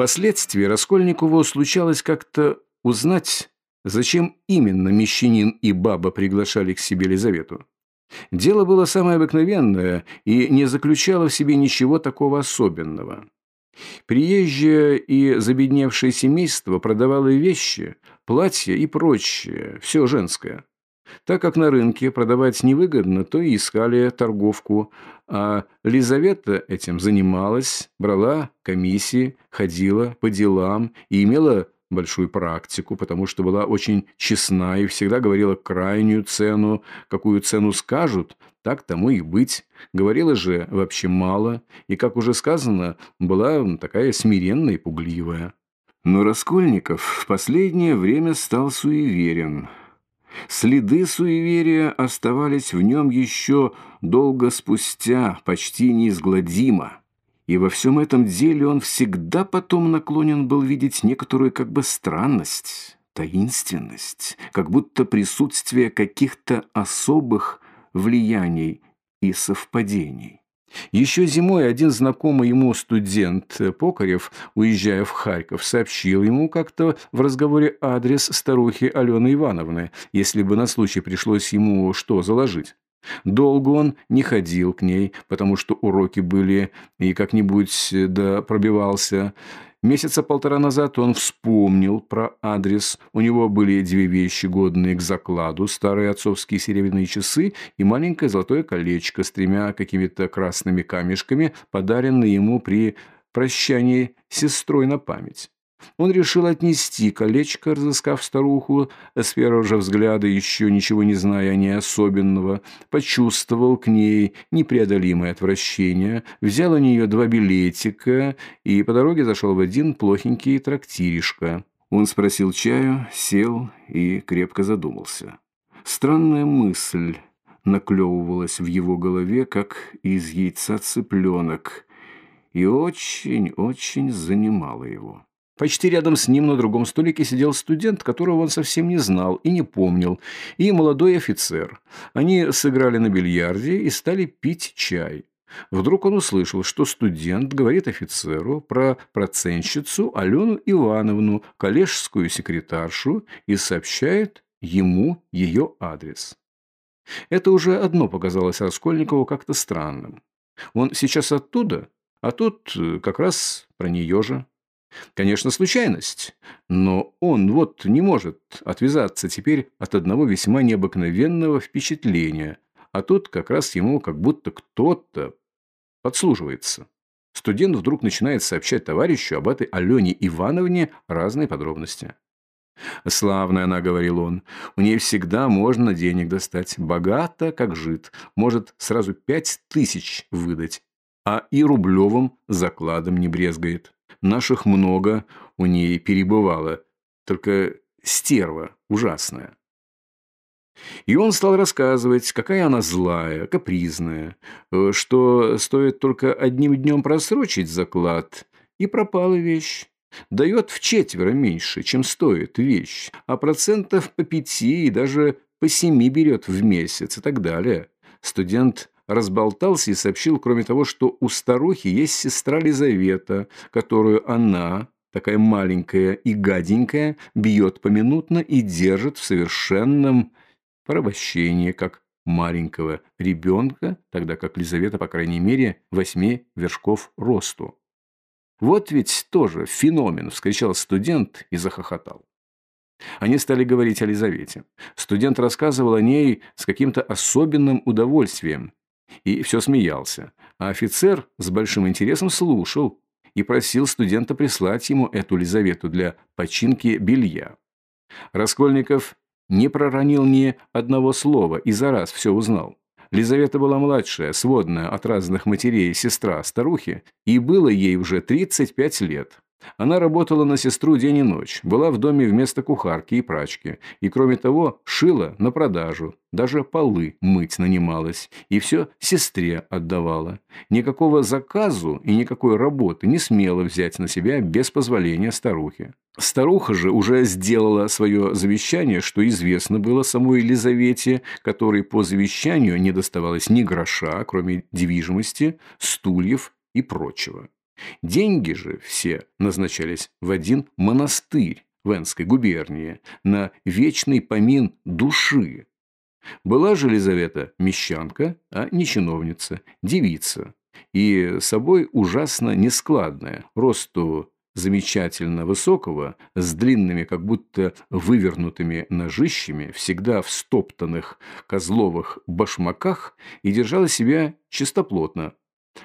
Впоследствии Раскольникову случалось как-то узнать, зачем именно мещанин и баба приглашали к себе Лизавету. Дело было самое обыкновенное и не заключало в себе ничего такого особенного. Приезжее и забедневшее семейство продавало вещи, платья и прочее, все женское. Так как на рынке продавать невыгодно, то и искали торговку, а Лизавета этим занималась, брала комиссии, ходила по делам и имела большую практику, потому что была очень честна и всегда говорила крайнюю цену, какую цену скажут, так тому и быть. Говорила же вообще мало, и, как уже сказано, была такая смиренная и пугливая. Но Раскольников в последнее время стал суеверен. Следы суеверия оставались в нем еще долго спустя, почти неизгладимо. И во всем этом деле он всегда потом наклонен был видеть некоторую как бы странность, таинственность, как будто присутствие каких-то особых влияний и совпадений. Еще зимой один знакомый ему студент Покарев, уезжая в Харьков, сообщил ему как-то в разговоре адрес старухи Алены Ивановны, если бы на случай пришлось ему что заложить. Долго он не ходил к ней, потому что уроки были и как-нибудь да пробивался. Месяца полтора назад он вспомнил про адрес. У него были две вещи, годные к закладу, старые отцовские серебряные часы и маленькое золотое колечко с тремя какими-то красными камешками, подаренное ему при прощании сестрой на память. Он решил отнести колечко, разыскав старуху, с первого же взгляда, еще ничего не зная о ней особенного, почувствовал к ней непреодолимое отвращение, взял у нее два билетика и по дороге зашел в один плохенький трактиришко. Он спросил чаю, сел и крепко задумался. Странная мысль наклевывалась в его голове, как из яйца цыпленок, и очень-очень занимала его. Почти рядом с ним на другом столике сидел студент, которого он совсем не знал и не помнил, и молодой офицер. Они сыграли на бильярде и стали пить чай. Вдруг он услышал, что студент говорит офицеру про процентщицу Алену Ивановну, коллежскую секретаршу, и сообщает ему ее адрес. Это уже одно показалось Раскольникову как-то странным. Он сейчас оттуда, а тут э, как раз про нее же. Конечно, случайность, но он вот не может отвязаться теперь от одного весьма необыкновенного впечатления, а тут как раз ему как будто кто-то подслуживается. Студент вдруг начинает сообщать товарищу об этой Алене Ивановне разные подробности. «Славная она», — говорил он, — «у нее всегда можно денег достать, богата, как жид, может сразу пять тысяч выдать, а и рублевым закладом не брезгает». Наших много у ней перебывало, только стерва ужасная. И он стал рассказывать, какая она злая, капризная, э, что стоит только одним днем просрочить заклад, и пропала вещь. Дает в четверо меньше, чем стоит вещь, а процентов по пяти и даже по семи берет в месяц и так далее. Студент разболтался и сообщил, кроме того, что у старухи есть сестра Лизавета, которую она, такая маленькая и гаденькая, бьет поминутно и держит в совершенном порабощении, как маленького ребенка, тогда как Лизавета, по крайней мере, восьми вершков росту. «Вот ведь тоже феномен!» – вскричал студент и захохотал. Они стали говорить о Лизавете. Студент рассказывал о ней с каким-то особенным удовольствием, и все смеялся. А офицер с большим интересом слушал и просил студента прислать ему эту Лизавету для починки белья. Раскольников не проронил ни одного слова и за раз все узнал. Лизавета была младшая, сводная от разных матерей сестра старухи, и было ей уже 35 лет. Она работала на сестру день и ночь, была в доме вместо кухарки и прачки, и, кроме того, шила на продажу, даже полы мыть нанималась, и все сестре отдавала. Никакого заказу и никакой работы не смела взять на себя без позволения старухи. Старуха же уже сделала свое завещание, что известно было самой Елизавете, которой по завещанию не доставалось ни гроша, кроме движимости, стульев и прочего. Деньги же все назначались в один монастырь в Энской губернии на вечный помин души. Была же Елизавета мещанка, а не чиновница, девица, и собой ужасно нескладная, росту замечательно высокого, с длинными, как будто вывернутыми ножищами, всегда в стоптанных козловых башмаках и держала себя чистоплотно.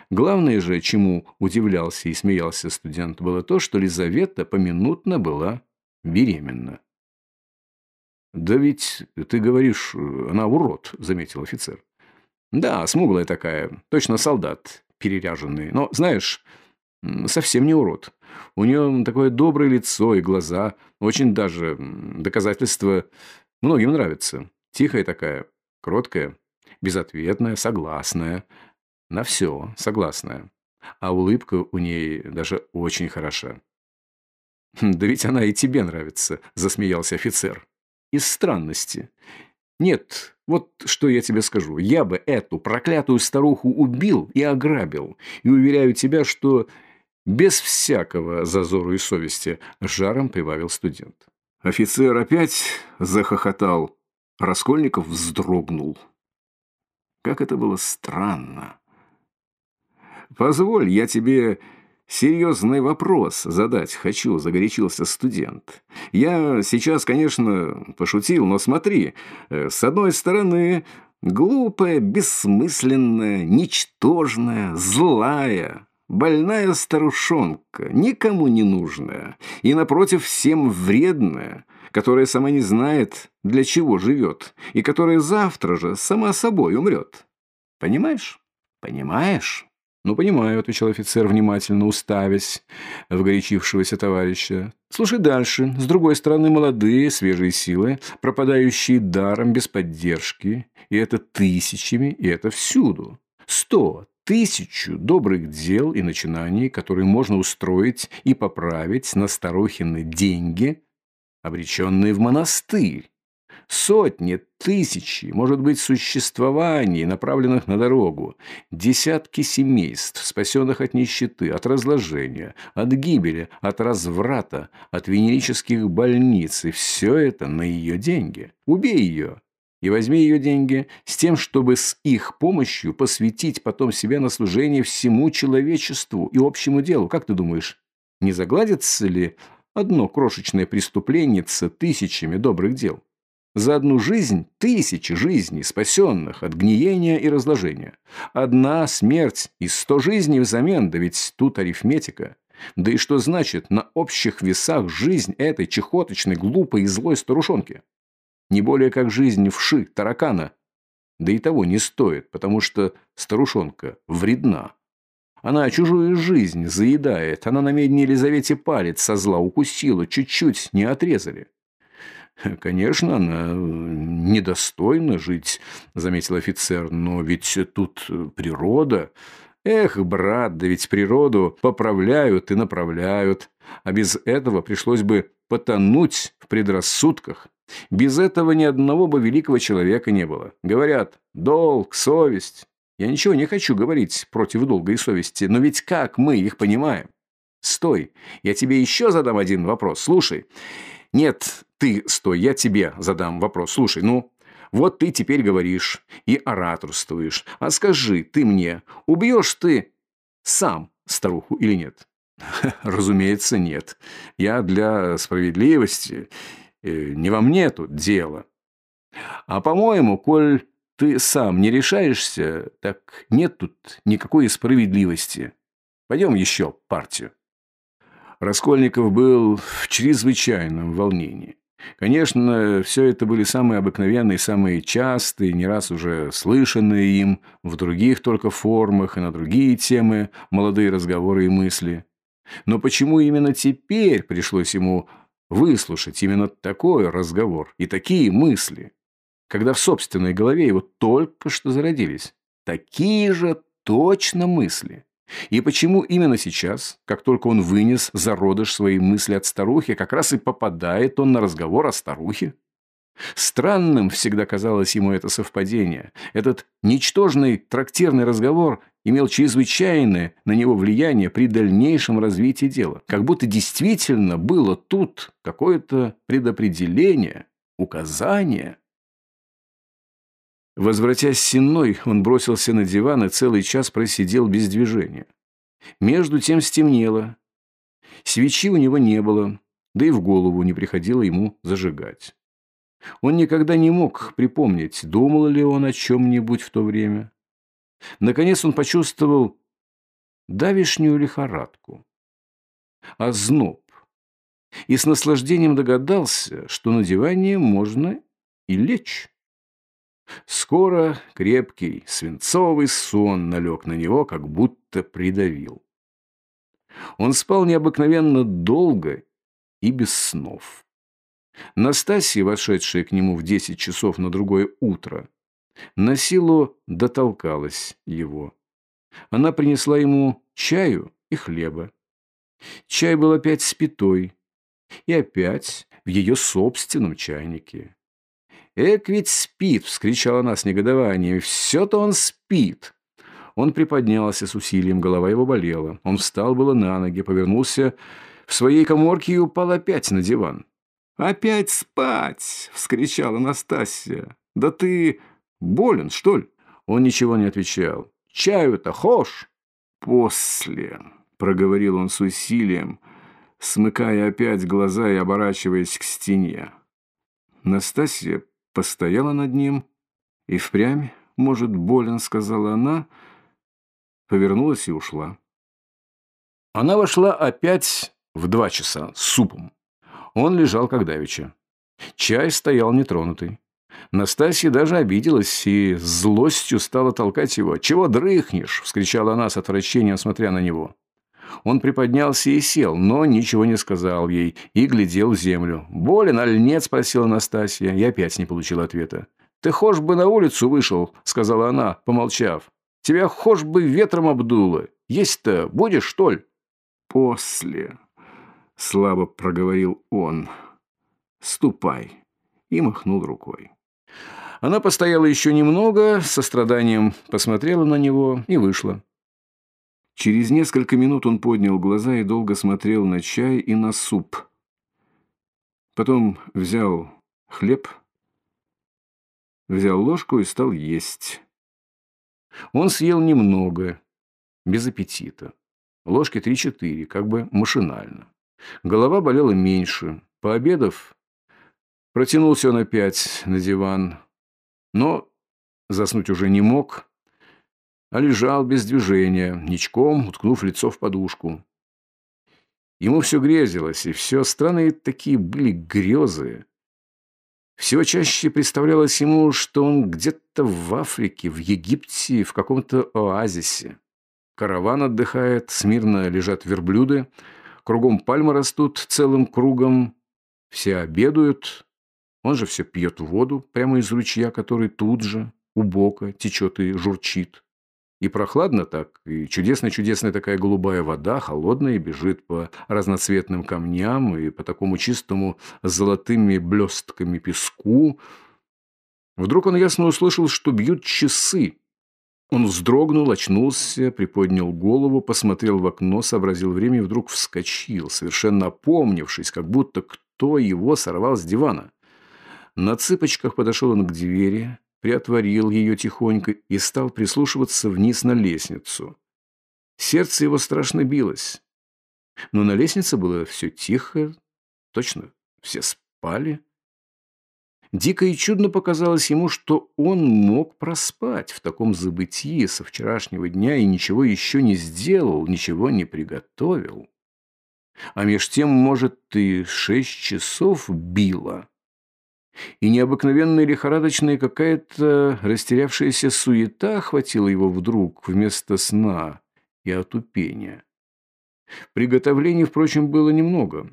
Главное же, чему удивлялся и смеялся студент, было то, что Лизавета поминутно была беременна. «Да ведь ты говоришь, она урод», — заметил офицер. «Да, смуглая такая, точно солдат, переряженный. Но, знаешь, совсем не урод. У нее такое доброе лицо и глаза. Очень даже доказательство многим нравится. Тихая такая, кроткая, безответная, согласная. На все согласная. А улыбка у ней даже очень хороша. «Да ведь она и тебе нравится», – засмеялся офицер. «Из странности. Нет, вот что я тебе скажу. Я бы эту проклятую старуху убил и ограбил. И уверяю тебя, что без всякого зазору и совести, жаром прибавил студент. Офицер опять захохотал. Раскольников вздрогнул. Как это было странно. «Позволь, я тебе серьезный вопрос задать хочу», – загорячился студент. «Я сейчас, конечно, пошутил, но смотри, э, с одной стороны, глупая, бессмысленная, ничтожная, злая, Больная старушонка, никому не нужная, и, напротив, всем вредная, которая сама не знает, для чего живет, и которая завтра же сама собой умрет. Понимаешь? Понимаешь? «Ну, понимаю», — отвечал офицер, внимательно уставясь в горячившегося товарища. «Слушай дальше. С другой стороны, молодые, свежие силы, пропадающие даром, без поддержки. И это тысячами, и это всюду. Сто, тысячу добрых дел и начинаний, которые можно устроить и поправить на старухины деньги, обреченные в монастырь. Сотни, тысячи, может быть, существований, направленных на дорогу. Десятки семейств, спасенных от нищеты, от разложения, от гибели, от разврата, от венерических больниц. И все это на ее деньги. Убей ее, и возьми ее деньги с тем, чтобы с их помощью посвятить потом себя на служение всему человечеству и общему делу. Как ты думаешь, не загладится ли одно крошечное преступление тысячами добрых дел? За одну жизнь тысячи жизней, спасенных от гниения и разложения. Одна смерть и сто жизней взамен, да ведь тут арифметика. Да и что значит на общих весах жизнь этой чехоточной, глупой и злой старушонки? не более как жизнь вши, таракана. Да и того не стоит, потому что старушонка вредна. Она чужую жизнь заедает, она на медне Елизавете палец со зла укусила, чуть-чуть не отрезали. «Конечно, она недостойна жить», — заметил офицер, «но ведь тут природа...» Эх, брат, да ведь природу поправляют и направляют, а без этого пришлось бы потонуть в предрассудках. Без этого ни одного бы великого человека не было. Говорят, долг, совесть. Я ничего не хочу говорить против долга и совести, но ведь как мы их понимаем? Стой, я тебе еще задам один вопрос. Слушай. Нет, ты стой, я тебе задам вопрос. Слушай, ну, вот ты теперь говоришь и ораторствуешь. А скажи ты мне, убьешь ты сам старуху или нет? Разумеется, нет. Я для справедливости Э, не во мне тут дело. А по-моему, коль ты сам не решаешься, так нет тут никакой справедливости. Пойдем еще партию. Раскольников был в чрезвычайном волнении. Конечно, все это были самые обыкновенные, самые частые, не раз уже слышанные им, в других только формах и на другие темы, молодые разговоры и мысли. Но почему именно теперь пришлось ему выслушать именно такой разговор и такие мысли, когда в собственной голове его только что зародились. Такие же точно мысли. И почему именно сейчас, как только он вынес зародыш своей мысли от старухи, как раз и попадает он на разговор о старухе? Странным всегда казалось ему это совпадение. Этот ничтожный трактирный разговор имел чрезвычайное на него влияние при дальнейшем развитии дела. Как будто действительно было тут какое-то предопределение, указание. Возвратясь с сенной, он бросился на диван и целый час просидел без движения. Между тем стемнело. Свечи у него не было, да и в голову не приходило ему зажигать. Он никогда не мог припомнить, думал ли он о чем-нибудь в то время. Наконец он почувствовал давишнюю лихорадку, озноб, и с наслаждением догадался, что на диване можно и лечь. Скоро крепкий свинцовый сон налег на него, как будто придавил. Он спал необыкновенно долго и без снов. Настасья, вошедшая к нему в десять часов на другое утро, на силу дотолкалась его. Она принесла ему чаю и хлеба. Чай был опять спитой и опять в ее собственном чайнике. «Эк ведь спит!» — вскричала она с негодованием. «Все-то он спит!» Он приподнялся с усилием, голова его болела. Он встал было на ноги, повернулся в своей коморке и упал опять на диван. «Опять спать!» — вскричала Настасья. «Да ты болен, что ли?» Он ничего не отвечал. «Чаю-то хошь?» «После», — проговорил он с усилием, смыкая опять глаза и оборачиваясь к стене. Настасья постояла над ним и впрямь, может, болен, сказала она, повернулась и ушла. Она вошла опять в два часа с супом. Он лежал как давеча. Чай стоял нетронутый. Настасья даже обиделась и злостью стала толкать его. «Чего дрыхнешь?» – вскричала она с отвращением, смотря на него. Он приподнялся и сел, но ничего не сказал ей и глядел в землю. «Болен, аль нет?» – спросила Настасья. Я опять не получил ответа. «Ты хошь бы на улицу вышел?» – сказала она, помолчав. «Тебя хошь бы ветром обдуло. Есть-то будешь, что ли?» «После», – слабо проговорил он. «Ступай», – и махнул рукой. Она постояла еще немного, со страданием посмотрела на него и вышла. Через несколько минут он поднял глаза и долго смотрел на чай и на суп. Потом взял хлеб, взял ложку и стал есть. Он съел немного, без аппетита. Ложки три-четыре, как бы машинально. Голова болела меньше. Пообедав, протянулся он опять на диван, но заснуть уже не мог, а лежал без движения, ничком уткнув лицо в подушку. Ему все грезилось, и все странные такие были грезы. Все чаще представлялось ему, что он где-то в Африке, в Египте, в каком-то оазисе. Караван отдыхает, смирно лежат верблюды, кругом пальмы растут целым кругом, все обедают, он же все пьет воду прямо из ручья, который тут же, у бока, течет и журчит. И прохладно так, и чудесная-чудесная такая голубая вода, холодная, бежит по разноцветным камням и по такому чистому с золотыми блестками песку. Вдруг он ясно услышал, что бьют часы. Он вздрогнул, очнулся, приподнял голову, посмотрел в окно, сообразил время и вдруг вскочил, совершенно опомнившись, как будто кто его сорвал с дивана. На цыпочках подошел он к двери, приотворил ее тихонько и стал прислушиваться вниз на лестницу. Сердце его страшно билось. Но на лестнице было все тихо, точно все спали. Дико и чудно показалось ему, что он мог проспать в таком забытии со вчерашнего дня и ничего еще не сделал, ничего не приготовил. А меж тем, может, и шесть часов било и необыкновенная лихорадочная какая-то растерявшаяся суета охватила его вдруг вместо сна и отупения. Приготовлений, впрочем, было немного.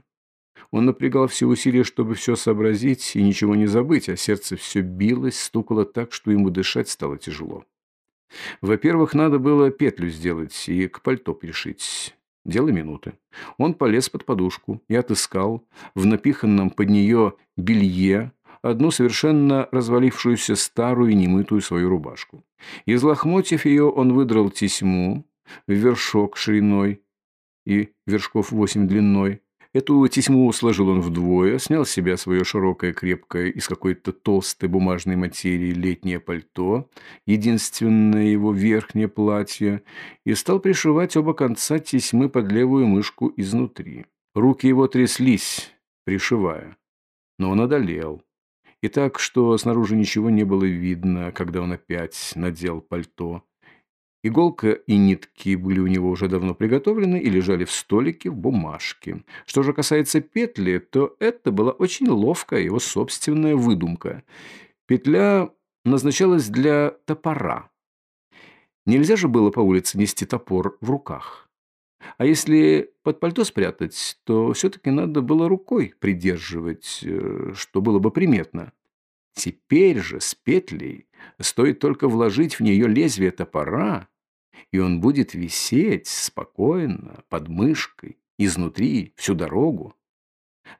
Он напрягал все усилия, чтобы все сообразить и ничего не забыть, а сердце все билось, стукало так, что ему дышать стало тяжело. Во-первых, надо было петлю сделать и к пальто пришить. Дело минуты. Он полез под подушку и отыскал в напиханном под нее белье одну совершенно развалившуюся старую и немытую свою рубашку. Из лохмотьев ее он выдрал тесьму в вершок шириной и вершков восемь длиной, Эту тесьму сложил он вдвое, снял с себя свое широкое, крепкое, из какой-то толстой бумажной материи летнее пальто, единственное его верхнее платье, и стал пришивать оба конца тесьмы под левую мышку изнутри. Руки его тряслись, пришивая, но он одолел. И так, что снаружи ничего не было видно, когда он опять надел пальто. Иголка и нитки были у него уже давно приготовлены и лежали в столике в бумажке. Что же касается петли, то это была очень ловкая его собственная выдумка. Петля назначалась для топора. Нельзя же было по улице нести топор в руках. А если под пальто спрятать, то все-таки надо было рукой придерживать, э, что было бы приметно. Теперь же с петлей стоит только вложить в нее лезвие топора, и он будет висеть спокойно, под мышкой, изнутри, всю дорогу.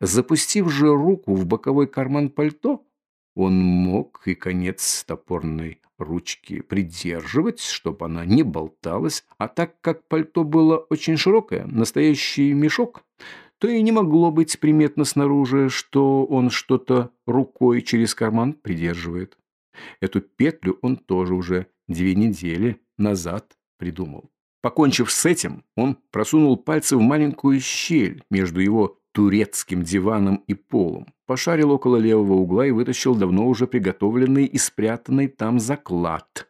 Запустив же руку в боковой карман пальто, он мог и конец топорной ручки придерживать, чтобы она не болталась, а так как пальто было очень широкое, настоящий мешок, то и не могло быть приметно снаружи, что он что-то рукой через карман придерживает. Эту петлю он тоже уже две недели назад придумал. Покончив с этим, он просунул пальцы в маленькую щель между его турецким диваном и полом, пошарил около левого угла и вытащил давно уже приготовленный и спрятанный там заклад.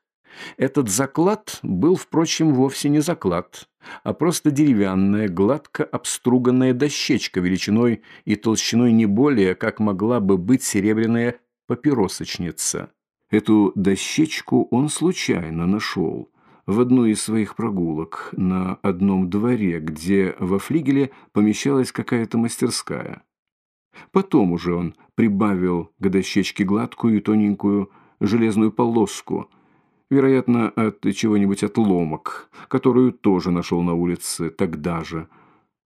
Этот заклад был, впрочем, вовсе не заклад, а просто деревянная, гладко обструганная дощечка величиной и толщиной не более, как могла бы быть серебряная папиросочница. Эту дощечку он случайно нашел в одну из своих прогулок на одном дворе, где во флигеле помещалась какая-то мастерская. Потом уже он прибавил к дощечке гладкую и тоненькую железную полоску, вероятно, от чего-нибудь отломок, которую тоже нашел на улице тогда же.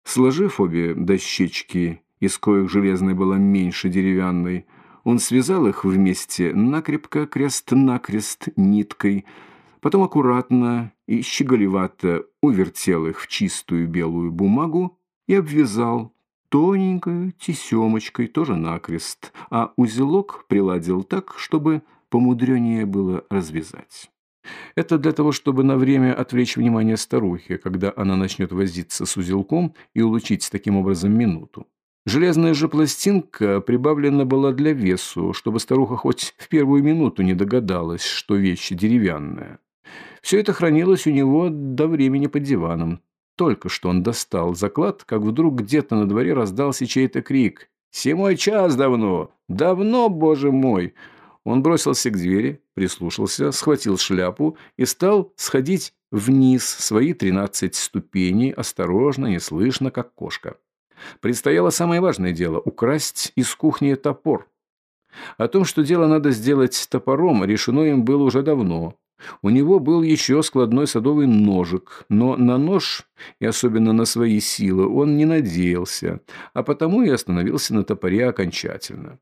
Сложив обе дощечки, из коих железная была меньше деревянной, он связал их вместе накрепко, крест-накрест, ниткой – Потом аккуратно и щеголевато увертел их в чистую белую бумагу и обвязал тоненькой тесемочкой, тоже накрест, а узелок приладил так, чтобы помудренее было развязать. Это для того, чтобы на время отвлечь внимание старухи, когда она начнет возиться с узелком и улучить таким образом минуту. Железная же пластинка прибавлена была для весу, чтобы старуха хоть в первую минуту не догадалась, что вещь деревянная. Все это хранилось у него до времени под диваном. Только что он достал заклад, как вдруг где-то на дворе раздался чей-то крик. «Семой час давно! Давно, боже мой!» Он бросился к двери, прислушался, схватил шляпу и стал сходить вниз свои тринадцать ступеней, осторожно, неслышно, как кошка. Предстояло самое важное дело – украсть из кухни топор. О том, что дело надо сделать топором, решено им было уже давно. У него был еще складной садовый ножик, но на нож, и особенно на свои силы, он не надеялся, а потому и остановился на топоре окончательно.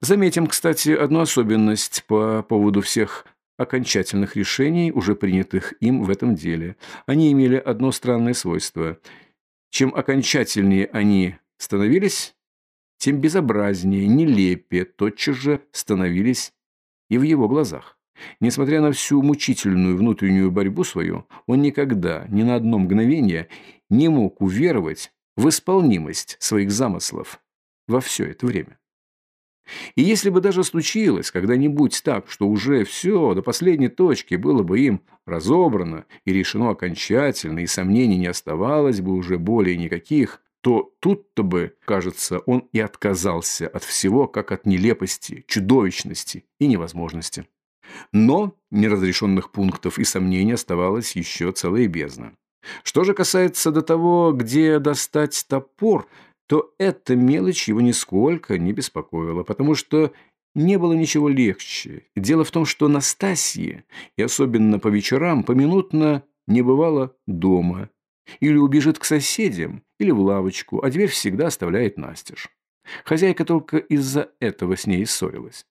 Заметим, кстати, одну особенность по поводу всех окончательных решений, уже принятых им в этом деле. Они имели одно странное свойство. Чем окончательнее они становились, тем безобразнее, нелепее тотчас же становились и в его глазах. Несмотря на всю мучительную внутреннюю борьбу свою, он никогда, ни на одно мгновение не мог уверовать в исполнимость своих замыслов во все это время. И если бы даже случилось когда-нибудь так, что уже все до последней точки было бы им разобрано и решено окончательно, и сомнений не оставалось бы уже более никаких, то тут-то бы, кажется, он и отказался от всего, как от нелепости, чудовищности и невозможности. Но неразрешенных пунктов и сомнений оставалось еще целая бездна. Что же касается до того, где достать топор, то эта мелочь его нисколько не беспокоила, потому что не было ничего легче. Дело в том, что Настасье, и особенно по вечерам, поминутно не бывало дома. Или убежит к соседям, или в лавочку, а дверь всегда оставляет настежь. Хозяйка только из-за этого с ней ссорилась.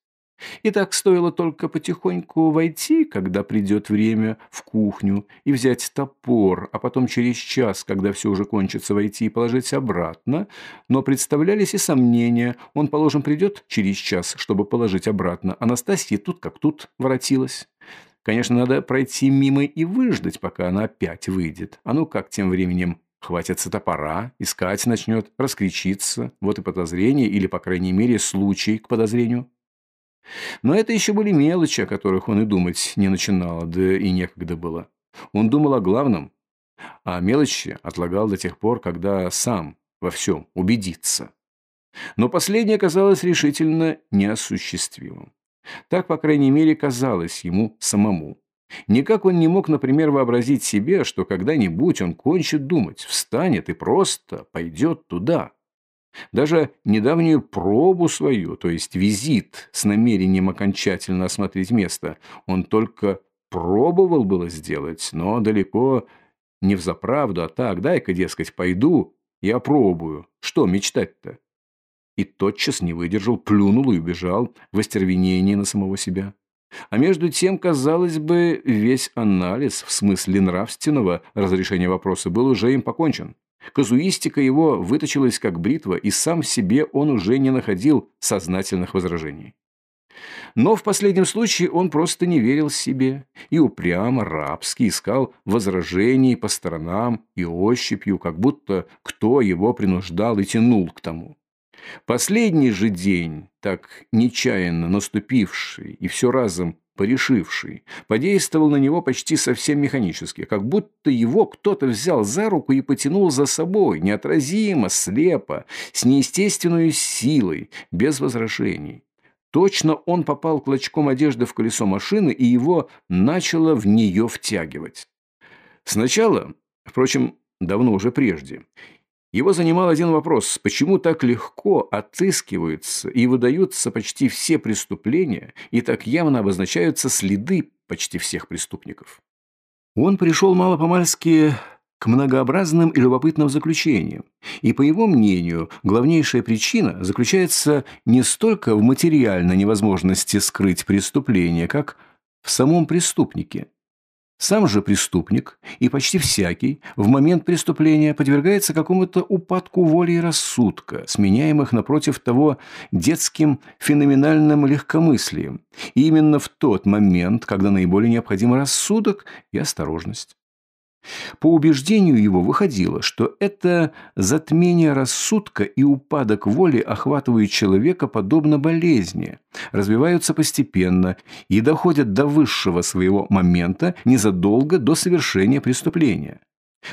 И так стоило только потихоньку войти, когда придет время, в кухню и взять топор, а потом через час, когда все уже кончится, войти и положить обратно. Но представлялись и сомнения. Он, положим, придет через час, чтобы положить обратно. Анастасия тут как тут воротилась. Конечно, надо пройти мимо и выждать, пока она опять выйдет. А ну как тем временем хватится топора, искать начнет, раскричиться. Вот и подозрение, или, по крайней мере, случай к подозрению. Но это еще были мелочи, о которых он и думать не начинал, да и некогда было. Он думал о главном, а мелочи отлагал до тех пор, когда сам во всем убедится. Но последнее казалось решительно неосуществимым. Так, по крайней мере, казалось ему самому. Никак он не мог, например, вообразить себе, что когда-нибудь он кончит думать, встанет и просто пойдет туда. Даже недавнюю пробу свою, то есть визит с намерением окончательно осмотреть место, он только пробовал было сделать, но далеко не взаправду, а так, дай-ка, дескать, пойду и опробую. Что мечтать-то? И тотчас не выдержал, плюнул и убежал в остервенение на самого себя. А между тем, казалось бы, весь анализ в смысле нравственного разрешения вопроса был уже им покончен. Казуистика его выточилась как бритва, и сам себе он уже не находил сознательных возражений. Но в последнем случае он просто не верил себе и упрямо, рабски искал возражений по сторонам и ощупью, как будто кто его принуждал и тянул к тому. Последний же день, так нечаянно наступивший и все разом порешивший, подействовал на него почти совсем механически, как будто его кто-то взял за руку и потянул за собой, неотразимо, слепо, с неестественной силой, без возражений. Точно он попал клочком одежды в колесо машины, и его начало в нее втягивать. Сначала, впрочем, давно уже прежде, его занимал один вопрос – почему так легко отыскиваются и выдаются почти все преступления и так явно обозначаются следы почти всех преступников? Он пришел мало-помальски к многообразным и любопытным заключениям, и, по его мнению, главнейшая причина заключается не столько в материальной невозможности скрыть преступление, как в самом преступнике – сам же преступник, и почти всякий, в момент преступления подвергается какому-то упадку воли и рассудка, сменяемых, напротив того, детским феноменальным легкомыслием. И именно в тот момент, когда наиболее необходим рассудок и осторожность. По убеждению его выходило, что это затмение рассудка и упадок воли охватывают человека подобно болезни, развиваются постепенно и доходят до высшего своего момента незадолго до совершения преступления.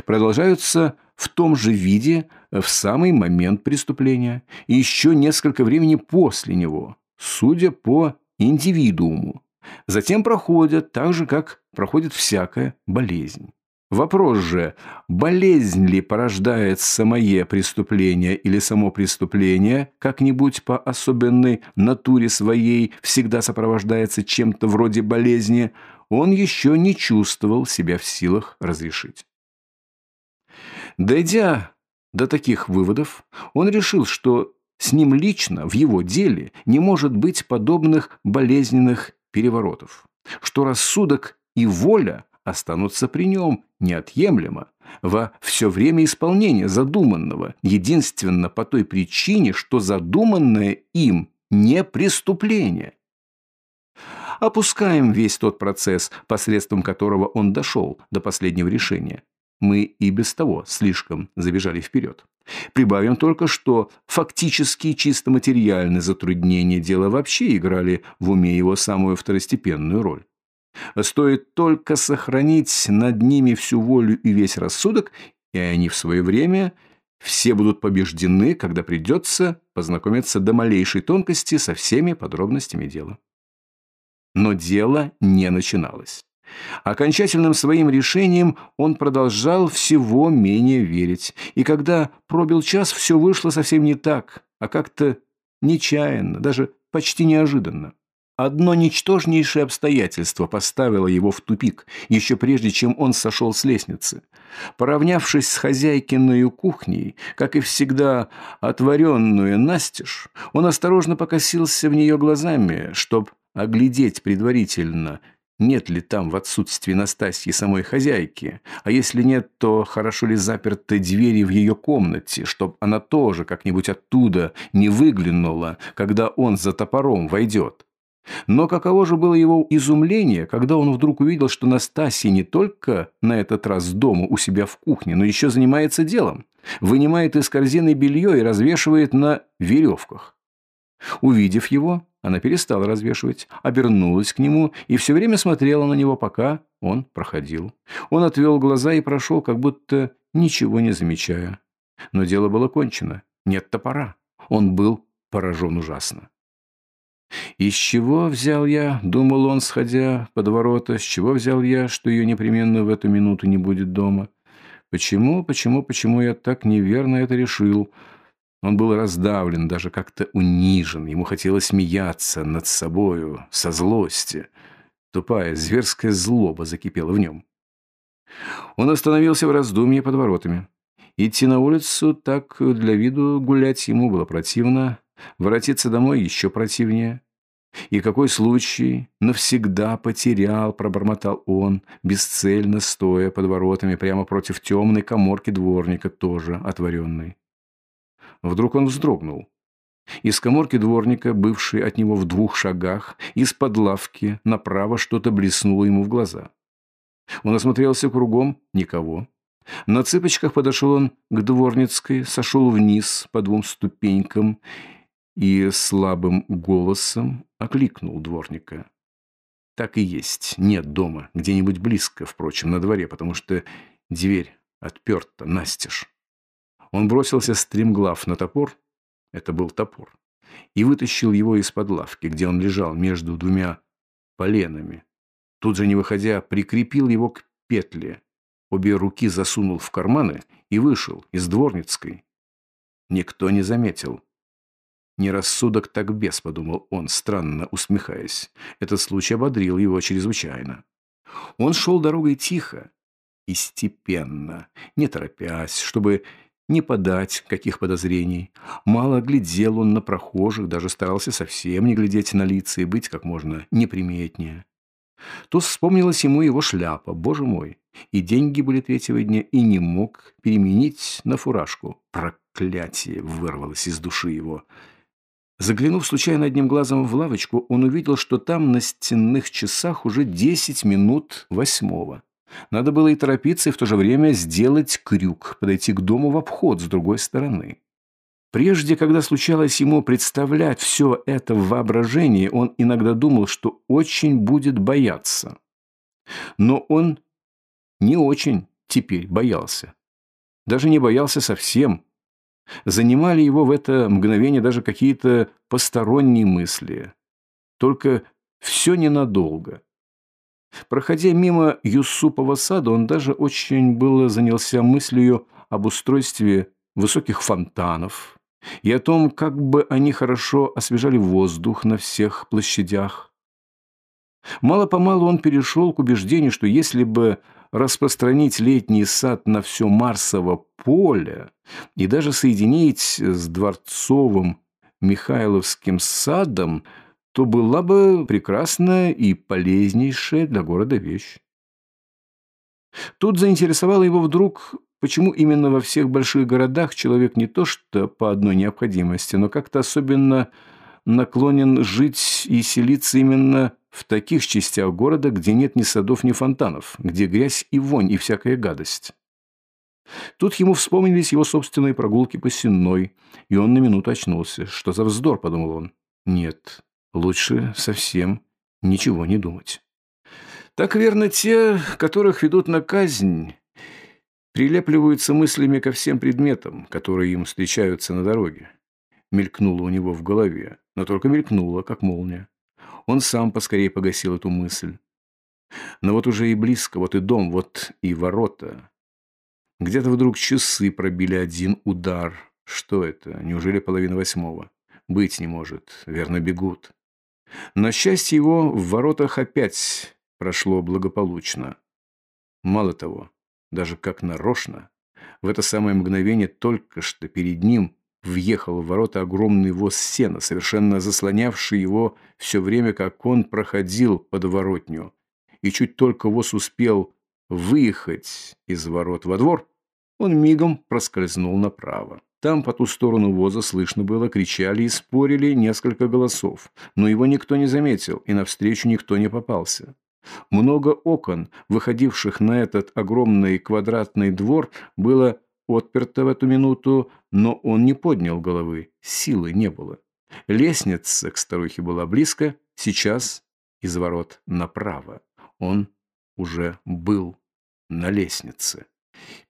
Продолжаются в том же виде в самый момент преступления и еще несколько времени после него, судя по индивидууму. Затем проходят так же, как проходит всякая болезнь. Вопрос же, болезнь ли порождает самое преступление или само преступление как-нибудь по особенной натуре своей всегда сопровождается чем-то вроде болезни, он еще не чувствовал себя в силах разрешить. Дойдя до таких выводов, он решил, что с ним лично в его деле не может быть подобных болезненных переворотов, что рассудок и воля останутся при нем неотъемлемо во все время исполнения задуманного, единственно по той причине, что задуманное им не преступление. Опускаем весь тот процесс, посредством которого он дошел до последнего решения. Мы и без того слишком забежали вперед. Прибавим только, что фактически чисто материальные затруднения дела вообще играли в уме его самую второстепенную роль. Стоит только сохранить над ними всю волю и весь рассудок, и они в свое время все будут побеждены, когда придется познакомиться до малейшей тонкости со всеми подробностями дела. Но дело не начиналось. Окончательным своим решением он продолжал всего менее верить, и когда пробил час, все вышло совсем не так, а как-то нечаянно, даже почти неожиданно. Одно ничтожнейшее обстоятельство поставило его в тупик, еще прежде, чем он сошел с лестницы. Поравнявшись с хозяйкиной кухней, как и всегда отворенную настежь, он осторожно покосился в нее глазами, чтоб оглядеть предварительно, нет ли там в отсутствии Настасьи самой хозяйки, а если нет, то хорошо ли заперты двери в ее комнате, чтоб она тоже как-нибудь оттуда не выглянула, когда он за топором войдет. Но каково же было его изумление, когда он вдруг увидел, что Настасья не только на этот раз дома у себя в кухне, но еще занимается делом, вынимает из корзины белье и развешивает на веревках. Увидев его, она перестала развешивать, обернулась к нему и все время смотрела на него, пока он проходил. Он отвел глаза и прошел, как будто ничего не замечая. Но дело было кончено. Нет топора. Он был поражен ужасно. «Из чего взял я?» — думал он, сходя под ворота. «С чего взял я, что ее непременно в эту минуту не будет дома? Почему, почему, почему я так неверно это решил?» Он был раздавлен, даже как-то унижен. Ему хотелось смеяться над собою, со злости. Тупая, зверская злоба закипела в нем. Он остановился в раздумье под воротами. Идти на улицу так для виду гулять ему было противно, воротиться домой еще противнее. И какой случай навсегда потерял, пробормотал он, бесцельно стоя под воротами прямо против темной коморки дворника, тоже отворенной. Вдруг он вздрогнул. Из коморки дворника, бывшей от него в двух шагах, из-под лавки направо что-то блеснуло ему в глаза. Он осмотрелся кругом – никого. На цыпочках подошел он к дворницкой, сошел вниз по двум ступенькам и слабым голосом окликнул дворника. Так и есть, нет дома, где-нибудь близко, впрочем, на дворе, потому что дверь отперта настежь. Он бросился стремглав на топор, это был топор, и вытащил его из-под лавки, где он лежал между двумя поленами. Тут же, не выходя, прикрепил его к петле, обе руки засунул в карманы и вышел из дворницкой. Никто не заметил. «Не рассудок, так бес», — подумал он, странно усмехаясь. Этот случай ободрил его чрезвычайно. Он шел дорогой тихо и степенно, не торопясь, чтобы не подать каких подозрений. Мало глядел он на прохожих, даже старался совсем не глядеть на лица и быть как можно неприметнее. То вспомнилась ему его шляпа, боже мой, и деньги были третьего дня, и не мог переменить на фуражку. Проклятие вырвалось из души его. Заглянув случайно одним глазом в лавочку, он увидел, что там на стенных часах уже десять минут восьмого. Надо было и торопиться, и в то же время сделать крюк, подойти к дому в обход с другой стороны. Прежде, когда случалось ему представлять все это в воображении, он иногда думал, что очень будет бояться. Но он не очень теперь боялся. Даже не боялся совсем. Занимали его в это мгновение даже какие-то посторонние мысли. Только все ненадолго. Проходя мимо Юсупова сада, он даже очень было занялся мыслью об устройстве высоких фонтанов и о том, как бы они хорошо освежали воздух на всех площадях. Мало-помалу он перешел к убеждению, что если бы распространить летний сад на все Марсово поле и даже соединить с Дворцовым Михайловским садом – то была бы прекрасная и полезнейшая для города вещь. Тут заинтересовало его вдруг, почему именно во всех больших городах человек не то что по одной необходимости, но как-то особенно наклонен жить и селиться именно в таких частях города, где нет ни садов, ни фонтанов, где грязь и вонь и всякая гадость. Тут ему вспомнились его собственные прогулки по Сенной, и он на минуту очнулся. «Что за вздор?» – подумал он. «Нет, Лучше совсем ничего не думать. Так верно те, которых ведут на казнь, прилепливаются мыслями ко всем предметам, которые им встречаются на дороге. Мелькнуло у него в голове, но только мелькнуло, как молния. Он сам поскорее погасил эту мысль. Но вот уже и близко, вот и дом, вот и ворота. Где-то вдруг часы пробили один удар. Что это? Неужели половина восьмого? Быть не может. Верно, бегут. На счастье его, в воротах опять прошло благополучно. Мало того, даже как нарочно, в это самое мгновение только что перед ним въехал в ворота огромный воз сена, совершенно заслонявший его все время, как он проходил под воротню. И чуть только воз успел выехать из ворот во двор, он мигом проскользнул направо. Там по ту сторону воза слышно было, кричали и спорили несколько голосов, но его никто не заметил, и навстречу никто не попался. Много окон, выходивших на этот огромный квадратный двор, было отперто в эту минуту, но он не поднял головы, силы не было. Лестница к старухе была близко, сейчас из ворот направо. Он уже был на лестнице.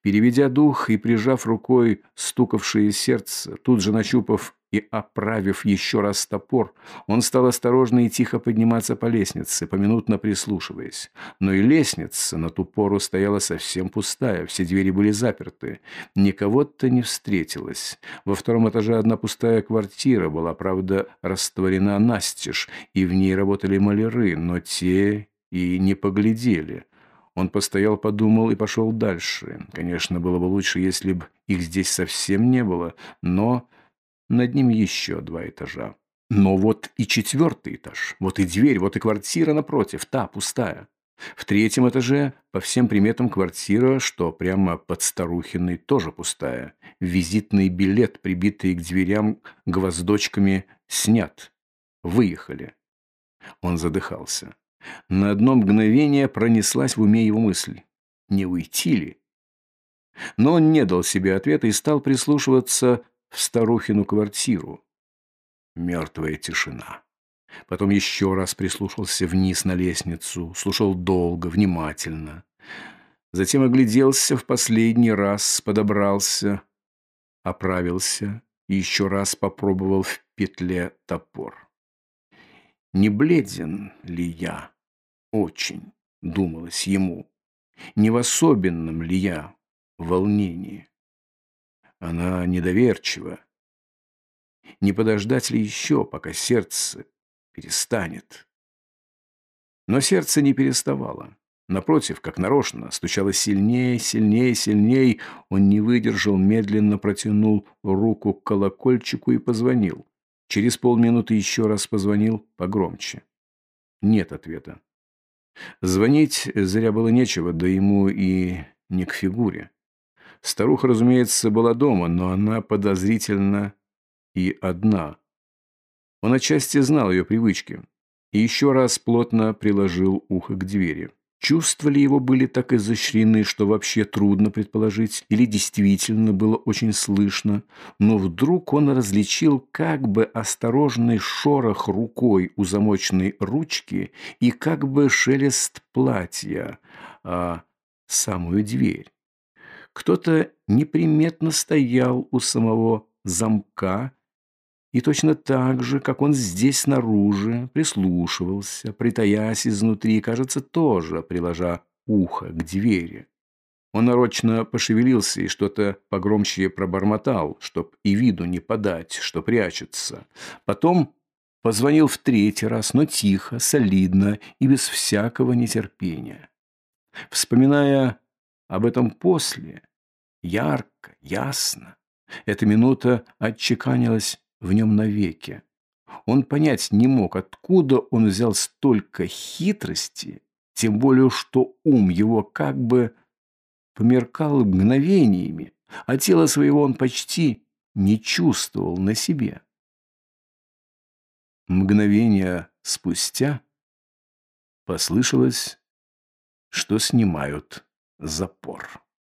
Переведя дух и прижав рукой стукавшее сердце, тут же нащупав и оправив еще раз топор, он стал осторожно и тихо подниматься по лестнице, поминутно прислушиваясь. Но и лестница на ту пору стояла совсем пустая, все двери были заперты. Никого-то не встретилось. Во втором этаже одна пустая квартира была, правда, растворена настежь, и в ней работали маляры, но те и не поглядели. Он постоял, подумал и пошел дальше. Конечно, было бы лучше, если бы их здесь совсем не было, но над ним еще два этажа. Но вот и четвертый этаж, вот и дверь, вот и квартира напротив, та, пустая. В третьем этаже, по всем приметам, квартира, что прямо под Старухиной, тоже пустая. Визитный билет, прибитый к дверям гвоздочками, снят. Выехали. Он задыхался. На одно мгновение пронеслась в уме его мысль. Не уйти ли? Но он не дал себе ответа и стал прислушиваться в старухину квартиру. Мертвая тишина. Потом еще раз прислушался вниз на лестницу, слушал долго, внимательно. Затем огляделся в последний раз, подобрался, оправился и еще раз попробовал в петле топор. Не бледен ли я? Очень, думалось ему. Не в особенном ли я волнении? Она недоверчива. Не подождать ли еще, пока сердце перестанет? Но сердце не переставало. Напротив, как нарочно, стучало сильнее, сильнее, сильнее. Он не выдержал, медленно протянул руку к колокольчику и позвонил. Через полминуты еще раз позвонил погромче. Нет ответа. Звонить зря было нечего, да ему и не к фигуре. Старуха, разумеется, была дома, но она подозрительно и одна. Он отчасти знал ее привычки и еще раз плотно приложил ухо к двери. Чувства ли его были так изощрены, что вообще трудно предположить, или действительно было очень слышно, но вдруг он различил как бы осторожный шорох рукой у замочной ручки и как бы шелест платья, а самую дверь. Кто-то неприметно стоял у самого замка и точно так же, как он здесь снаружи, прислушивался, притаясь изнутри, кажется, тоже приложа ухо к двери. Он нарочно пошевелился и что-то погромче пробормотал, чтоб и виду не подать, что прячется. Потом позвонил в третий раз, но тихо, солидно и без всякого нетерпения. Вспоминая об этом после, ярко, ясно, эта минута отчеканилась в нем навеки. Он понять не мог, откуда он взял столько хитрости, тем более, что ум его как бы померкал мгновениями, а тело своего он почти не чувствовал на себе. Мгновение спустя послышалось, что снимают запор.